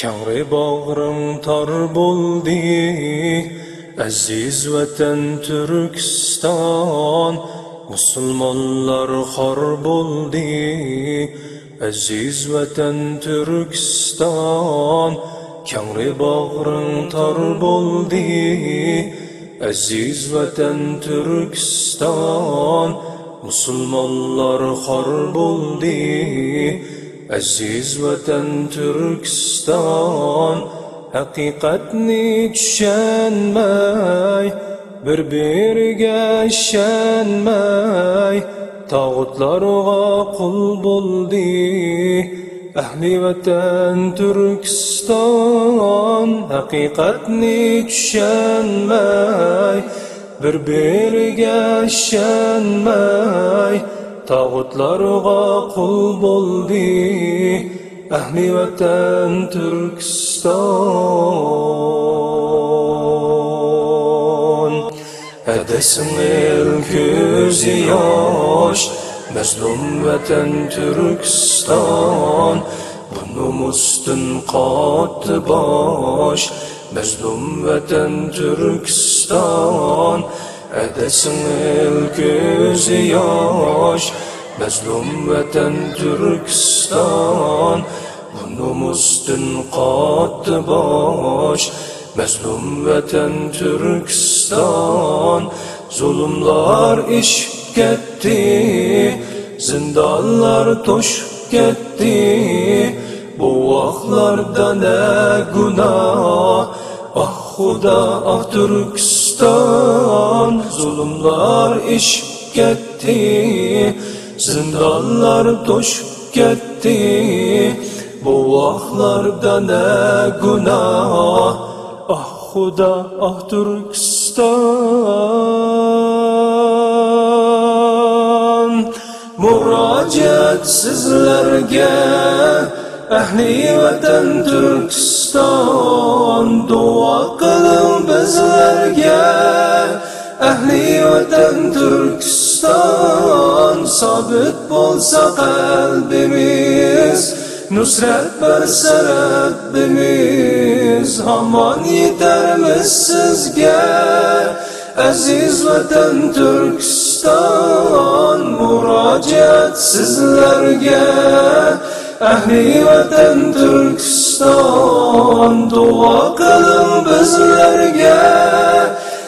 Kamri bağrım tar buldu, Əziz vətən Türkistan, Müslümanlar xar buldu, Əziz vətən Türkistan, Kamri bağrım tar buldu, Əziz vətən Türkistan, Müslümanlar xar buldu, Əziz-vətən Türkistan Həqiqətni düşənmək Bir-birigə şənmək Tağutlarga qul buldi Əhli vətən Türkistan Həqiqətni düşənmək Bir-birigə şənmək tog'utlarga qul bo'ldi ahli vatan Turkiston Edesin el gözü yaş Mezlum vatan Türkistan. Bunu mustun qattı baş Mezlum vatan Türkistan Edesin el gözü yaş Mezlum vatan Türkistan. Bunumuzdan qattı baş Mezlum vatan Türkistan. Zulümlar iş ketdi Zindanlar toş ketdi Bu vaqtlarda ne günah? Ah Xuda ah Türkistan Zulümlar iş ketdi Zindanlar toş ketdi Bu vaqtlarda ne günah Ah Xuda ah Türkistan. Müracaat sizlerge Ahli vatan turkiston Dua qiling bizlarga. Ahli vatan turkiston sobit bo'lsa qalbimiz Nusrat bersa Rabbimiz Hamon yetarmiz sizga. Aziz vatan turkiston Murojaat sizlarga. Ahli vatan turkiston Dua qiling bizlarga.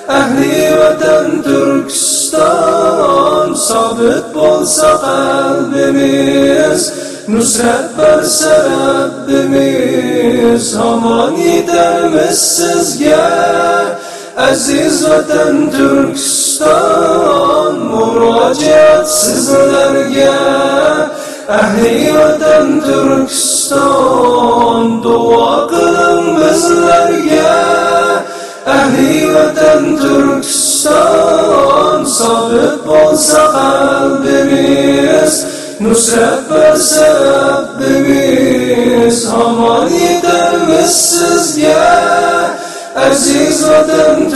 Ahli vatan turkiston sobit bo'lsa qalbimiz Nusrat bersa Rabbimiz. Omon yetarmiz sizga Aziz vatan turkiston Murojaat sizlarga. Ahli vatan Türkiston Dua qilin bizlarga Ahli vatan Türkiston Sabit bo'lsa qalbimiz Nusrat bersa Rabbimiz Hamon yetarmiz sizga Aziz vatan